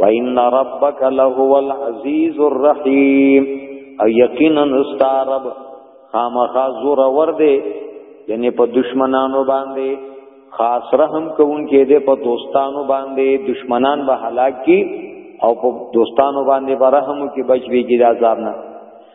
وان ربک لهو العزیز الرحیم او یقینا استعرب خامخا زور ور دی یعنی په دشمنانو باندې خاص رحم کوونکې دی په دوستانو باندې دشمنان به هلاک کی او په دوستانو باندې برحم کی بچ ویږي د عذاب نه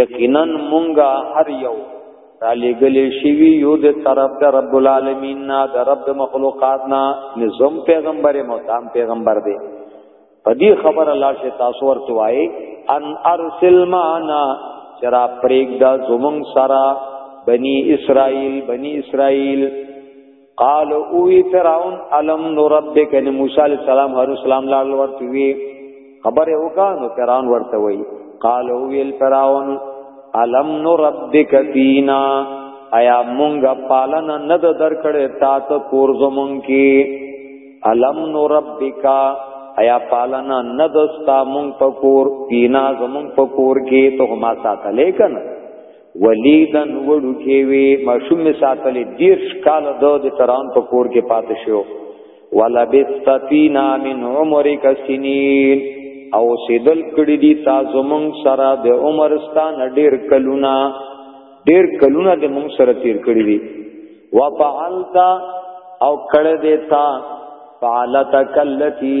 یقینا مونږه هر یو را لګلې شوی یو د طرف د رب العالمین نه د رب د مخلوقات نه نظم پیغمبر مقام پیغمبر دی په دې خبر الله شه تاسو ورته وای ان ارسل معنا چرا پرېګ دا زمون سرا بنی اسرائیل بنی اسرائیل قال او وی فرعون علم نربک ان موسی علی السلام هر اسلام لاړ ورته وی خبره وکا نو فرعون ورته وی قال او وی فرعون علم نربک فینا ایا مونږه پالن نه د درکړې تا ته کور زمون کی علم نربک ایا پالن نه دستا مونږ پکور پینا زمون پکور کی ته ما ساتلې کنه ولیدن وړو کې وی ماشوم می ساتلې دیرش کال دو د تران په کور کې پاتې شو ولا بستفینا من عمرک سنین او سیدل کړي دي تاسو مون سره د عمر ستان ډیر کلونه ډیر کلونه د مون سره تیر کړي دي وفعلت او کړه دیتا فعلت کلتی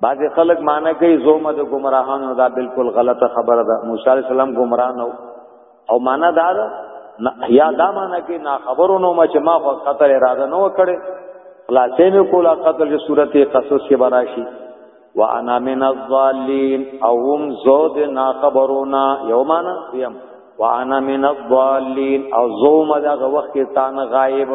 بعض خلک معنی کوي زومه د گمراهانو دا بالکل غلطه خبره ده موسی علی السلام گمراه نو او معنی دا ده یا دا معنی کوي نا خبرو نو ما چې ما خو قتل اراده نو کړې خلاصې مې کولا قتل چې سورته قصص کې براشي وانا من الضالين او هم زود نا خبرونا یومانا یم وانا من الضالين او زوم دغه وخت تان غایب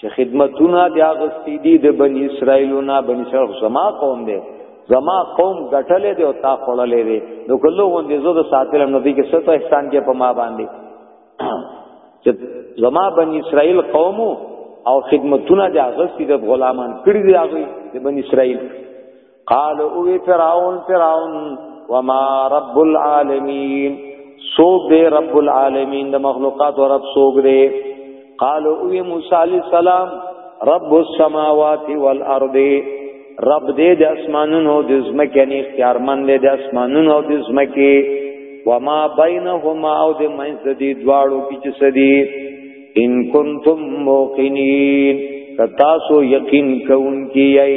چې خدمتونه د اغستی دي د بنی اسرائیلونه بنی اسرائیل زما قوم دی زما قوم غټلې دی او تا خړلې دی نو کله غوندې زو د ساتل نو دي کې څه ته احسان کې په ما باندې چې زما بنی اسرائیل قوم او خدمتونه د اغستی د غلامان کړی دی هغه د بنی اسرائیل قال او فرعون فرعون وما رب العالمین سوق دے رب العالمین د مخلوقات او رب سوق دے قال او موسی علیہ السلام رب السماوات والارض رب دې د اسمانونو د زمکه نه اختیارمن دې د اسمانونو او د زمکه وما بینهما او د منځ دې دواړو کې چې سدي ان کنتم موقنین تاسو یقین کوونکی یئ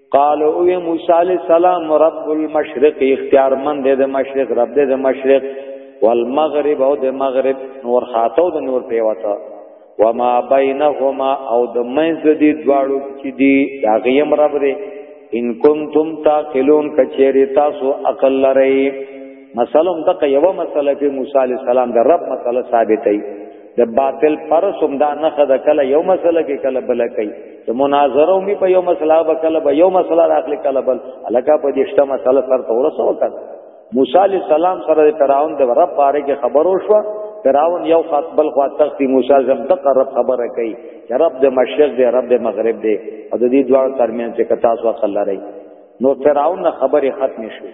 قال او موسی علیہ السلام رب المشرق اختیار مند دے مشرق رب دے مشرق والمغرب او دے مغرب نور خاتو د نور پیوتا وما بینهما او د منځ دی دواړو چې دی دا غیم رب دے ان کنتم تاقلون کچری تاسو عقل لرئ مثلا دغه یو مسله په موسی علی السلام د رب مسله ثابتې د باطل پر سم دا نه خد کله یو مسله کې کله بل کوي چې مناظره می په یو مسله به کله به یو مسله راخلی کله بل الکه په دې شته مسله سره تور سو کړ موسی علی السلام سره د فرعون د رب باره کې خبرو شو فرعون یو خاط بل خوا تختی موسی زم د رب خبره کوي چې رب د مشرق دی رب د مغرب دی او د دې دوه ترمن چې کتا سو خلل نو فرعون خبره ختم شوه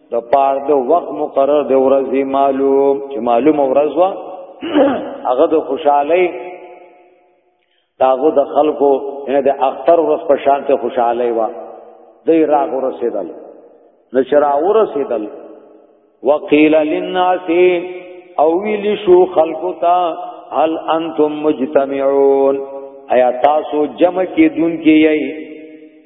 د پار د وخت مقرر د ورځې معلوم چې معلوم ورځ وا هغه د خوشحالي داغه د خلکو نه د اختر ورځ په شان ته خوشحالي وا دی راغ ورسېدل نشرا ورسېدل وقيل للناس او ویل شو خلکو ته هل انتم مجتمعون ایا تاسو جمع کې دن کې یی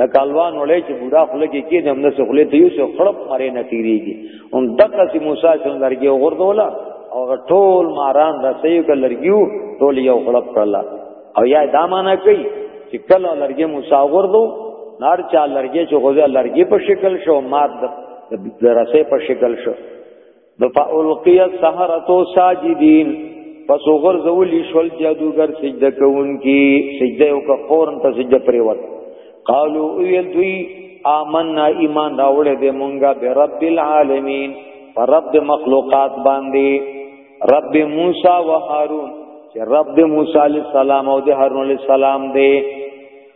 لکه الوان ولې چې بوډا خله کې کې دم نه سخله ته یو څو خړپ مری نه تیریږي ان دغه چې موسی چې لرګي وغردولا او ټول ماران رسېو ک لرګیو ټول یو خړپ کړل او یا دا معنا کوي چې کله لرګي موسی وغردو نار چا لرګي چې غوځه لرګي په شکل شو مات د رسې په شکل شو د فالقی السحرتو ساجدین پس وګر زولی شول جادوګر سجده کوونکی سجده او کا فورن ته سجده پریوت قالو ویل دوی آمنا ایمان راوړې دې مونږه به رب العالمین پر رب د مخلوقات باندې رب موسی و هارون چې رب د موسی علی السلام او د هارون علی السلام دی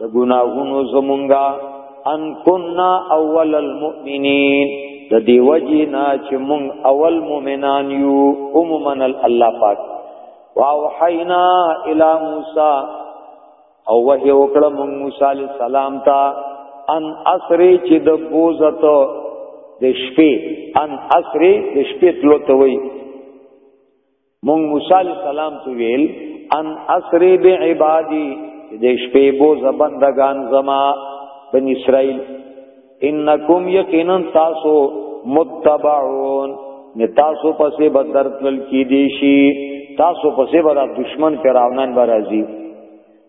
د ګناهونو زمونږه ان كنا اول المؤمنين د دی وجی نا چې مونږ اول مؤمنان یو عموما الله پاک واوحینا الی موسی او وحی وکړه مونږ موسی علی السلام ته ان اسری چې د بوزتو د شپې ان اسری د شپې تلو ته وای مونږ موسی علی السلام ته ویل ان اسری بعبادی دې شپې بو زبندگان زما بن اسرائیل انکم یقینا تاسو متبعون نه تاسو پسې بدر تل کی دی شي تاسو پسې بر دشمن پیراونان برازي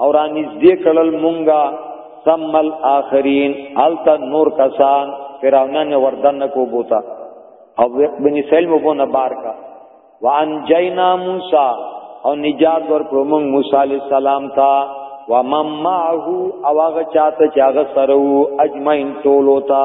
او را نږدې کړل مونږه ثم الاخرین التا نور کسان فرعونان یې وردن کو بوتا او بن اسرائیل مو بونه بار کا وان جینا موسی او نجات ورکړو مونږ موسی علی السلام تا و مم معه او هغه چاته چې هغه سره اجمعین ټولو تا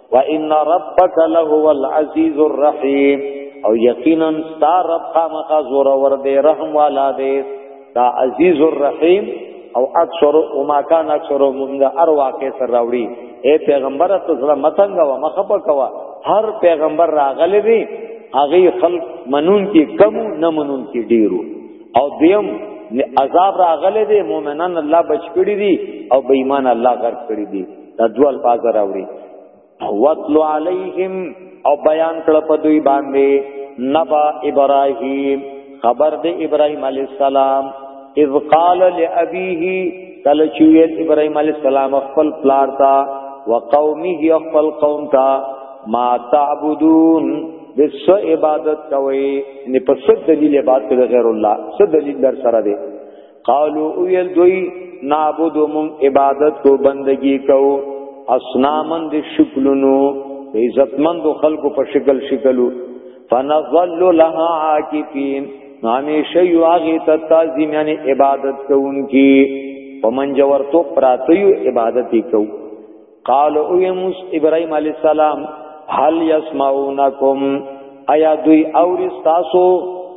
وان ربک لهو العزیز الرحیم او یقینا ستا رب خامخا زور ور دے رحم والا دے دا عزیز الرحیم او اکثر او ما کان اکثر موږ ار واقع سره راوړي اے پیغمبر ته سره متنګ و مخه کوا هر پیغمبر راغلی دی هغه خلق منون کی کم نه منون کی ډیرو او دیم عذاب راغلی دی مؤمنان الله بچ کړی دي او بې ایمان الله غرق کړی دي دا دوه الفاظ راوړي وَاتْلُ عَلَيْهِمْ او بیان کړ په دوی باندې نبا ابراهیم خبر د ابراهیم علی السلام اذ قال لابيه کله چې ویل ابراهيم عليه السلام خپل پلار تا وقومه خپل قوم تا ما تعبدون د څه عبادت کوي نه په څه دلیل عبادت کوي غیر الله څه دلیل در سره دی قالو اویل دوی نعبد من عبادت کو بندگی کو اسنامن دی شکلونو عزتمند خلقو په شکل شکلو فنظل لها عاکفین نو همیشه یو هغه ته تعظیم یعنی عبادت کوونکی په منجورتو پراتیو عبادت کو قال او یموس ابراهیم علی السلام هل یسمعونکم ایا دوی اوری تاسو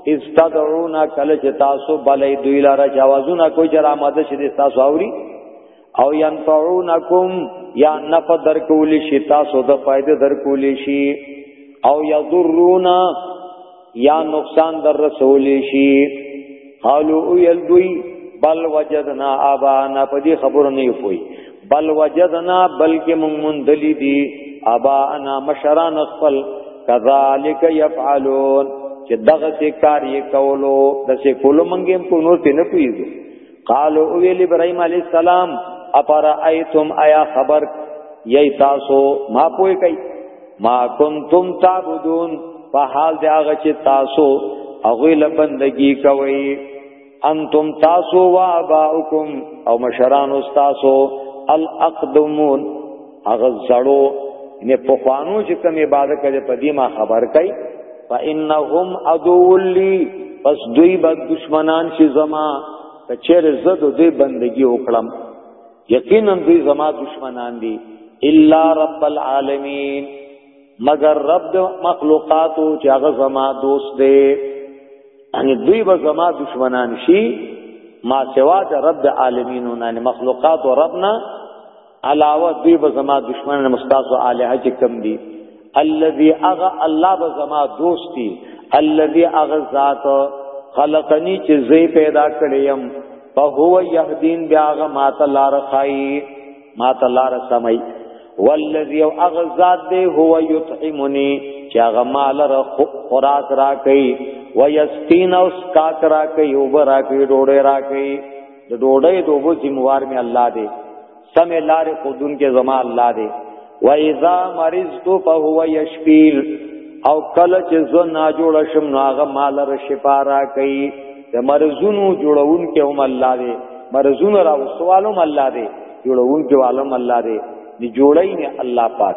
استدعونا کله چې تاسو بلې دوی لاره جوازونه کوی چې آماده شې تاسو اوري او ينفعونکم یا نفع در کولی شي تاسو د فائدې در کولی شي او یضرونا یا نقصان در رسول شي قالو او یل دوی بل وجدنا ابانا په دې خبرو نه پوي بل وجدنا بلکې مونږ مندلې دي ابانا مشران خپل کذالک یفعلون چې دغه څه کار یې کولو د څه کولو مونږ هم کو نور ته نه پويږو قالو او ویل ابراهيم عليه السلام اپارا ایتم ایا خبر یی تاسو ما پوي کوي ما کنتم تعبدون په حال دی هغه چې تاسو هغه له بندگی کوي انتم تاسو و اباؤکم او مشران تاسو الاقدمون هغه زړو نه په خوانو چې کوم عبادت کوي په دې ما خبر کوي فانهم عدو لي پس دوی به دشمنان شي زما کچیر زد دوی بندگی وکړم یقینا دوی زما دشمنان دي الا رب العالمین مگر رب مخلوقاتو چې هغه زما دوست دی یعنی دوی به زما دشمنان شي ما سوا د رب عالمینو نه مخلوقات او ربنا علاوه دوی به زما دشمنان مستاسو الها چې کم دي الذي اغه الله به زما دوستي الذي اغه ذات خلقني چې زی پیدا کړیم په هو يهدين بیا اغه ما تلار خای ما تلار سمي والذي اغه ذات دی هو يطعمني چې اغه مال را خوراک را کوي ويستين او سکاک را کوي او برا کوي ډوډۍ را کوي د ډوډۍ دوبو ذمہوار می الله دی سم لار خودون کې زما الله دی و اذا مرضت فهو يشفين او کله چې زو نا جوړ شم نو هغه مال را شفا را کوي د مرزونو جوړون کې هم الله دی مرزونو را وسوالم الله دی جوړون کې عالم الله دی دی جوړی نه الله پاک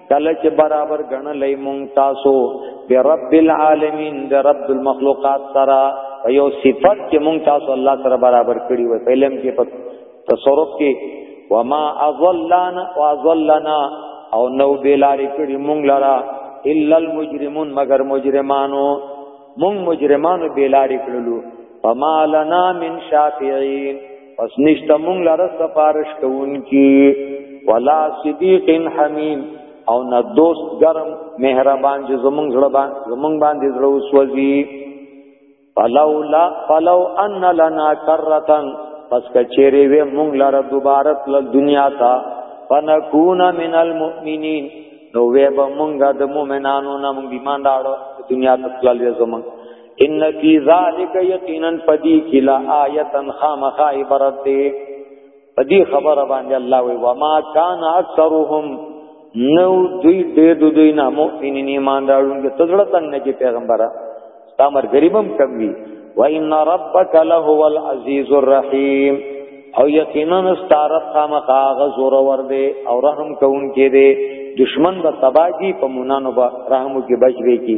کله چې برابر غنلې مونږ تاسو په رب العالمین د رب المخلوقات سره یو صفت چې مونږ تاسو الله سره برابر کړی وي په علم کې په تصرف کې وما اضلنا واضلنا او نو بیلاری کړی مونږ لرا الا المجرمون مگر مجرمانو مونږ مجرمانو بیلاری کړلو فما لنا من شافعين پس نشته مونږ لره سفارش کوونکی ولا صدیق حمیم او نه دوست گرم مهربان چې زمونږ زړه باندې زمونږ باندې زړه وسوځي فلولا فلو ان لنا کرتن پس کچېری وې مونږ لره دوباره تل دنیا ته فنکون من المؤمنین نو وې به مونږه د مؤمنانو نه مونږ ایمان راړو دنیا ته تلل زمونږ ان فی ذلک یقینا فدی کلا آیتن خامخا عبرت دی پدی خبره باندې الله وی وما کان اکثرهم نو دوی ډېر دوی, دوی نه مؤمنین ایمان راوړونکي تزړه تنګ نه کې پیغمبره تا مر غریبم کم وی و ان ربک لهو العزیز الرحیم او یقینا ستارب خامخا غزور ور دی او رحم کوونکې دی دشمن به تباہ کی په مونانو به رحم کې بچ وی کی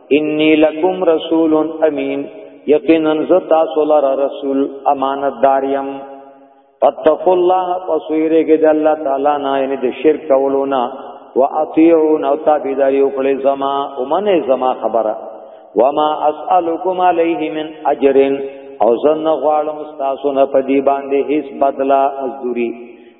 انی لکم رسول امین یقینا ز تاسو لپاره رسول امانت داریم فتقوا الله فسویره کې د الله تعالی نه یعنی د شرک کولو نه واطیعون او تابعداري وکړي زما ومنه زما خبره وما اسالکم علیه من اجر او زن غوالم تاسو نه پدی باندې هیڅ بدلا مزدوری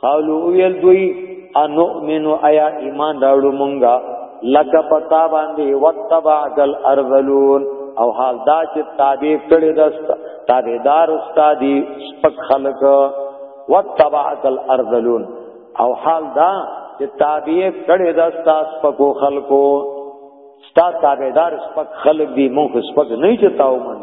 قالو ویل دوی انؤمن ایا ایمان راوړو مونږه لکه پتا باندې وتبع دل ارذلون او حال دا چې تابع کړي دست تابعدار استادی سپک خلق وتبع دل ارذلون او حال دا چې تابع کړي دست سپکو خلقو ستا تابعدار سپک خلق دی مونږ سپک نه چتاو من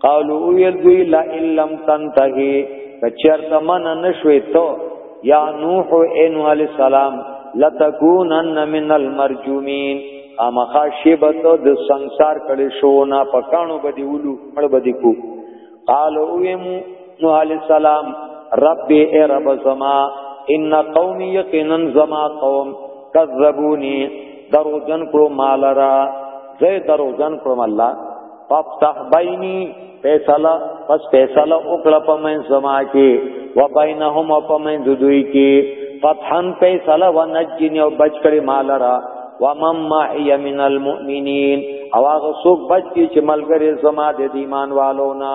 قالو ویل دوی لا ان لم تنتهي کچر تمن نشوي تو یا نوح ان علی السلام لتكونن من المرجومین اما خاشبت د ਸੰسار کړي شو نه پکانو بدی ولو مړ بدی کو قالو ویم نوح علی السلام رب ای رب زما ان قوم یقینا زما قوم کذبونی درو جن کړو مالرا زه درو جن کړو الله ففتح بینی فیصله پس فیصله وکړه په من سما کې و بینهم په من دوی کې فتحن فیصله و نجنی او بچ کړي مال را و مم ما ای من المؤمنین او هغه څوک بچ کی چې ملګری زما د ایمان والو نه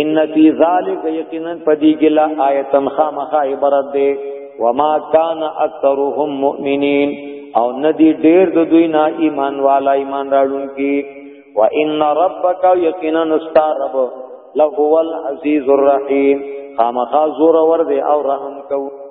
ان فی ذلک یقینا پدی گلا آیتن خامخ عبرت دے وما کان اکثرهم مؤمنین او ندی ډیر د دوی نه ایمان والا ایمان راړون کی و ان ربک یقینا استرب لهو العزیز الرحیم خامخا زور ور دے او رحم کو